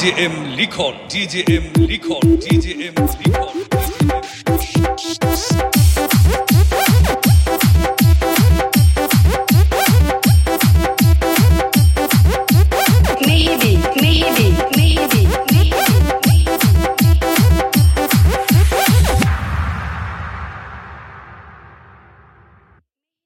DJM Record, DJM Record, DJM Record.